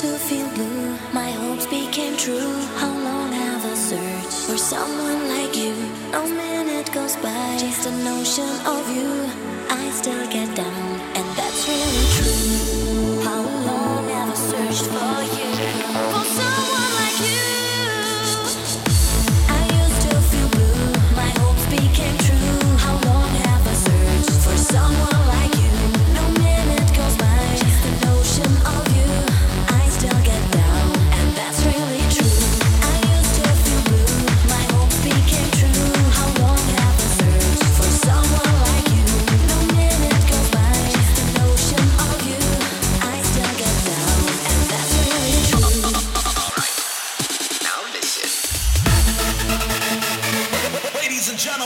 to feel blue. My hopes became true. How long have I searched for someone like you? No minute goes by, just a notion of you. I still get down, and that's really true.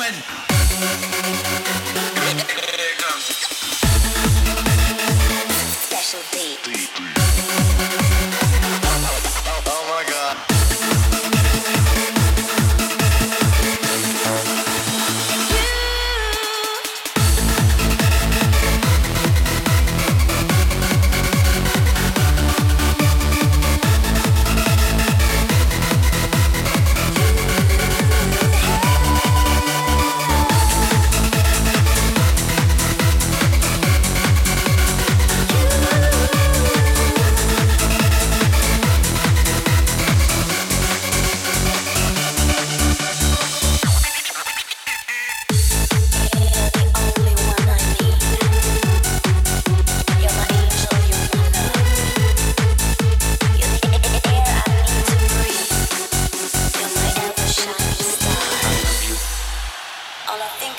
gentlemen.